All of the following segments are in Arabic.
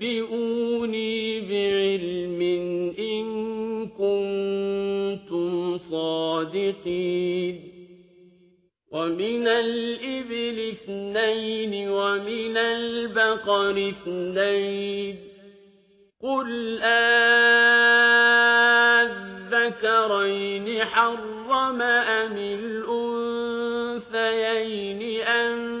نبئوني بعلم إن كنتم صادقين ومن الإبل اثنين ومن البقر اثنين قل آذكرين حرم أم الأنثيين أم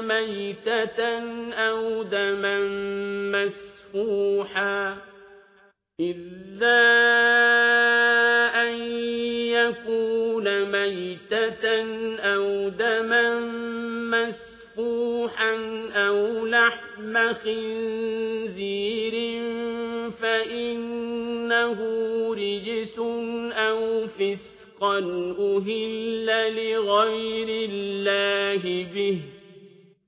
ميتة أو دما مسفوحا إلا أن يكون ميتة أو دما مسفوحا أو لحم خنزير فإنه رجس أو فسقا أهل لغير الله به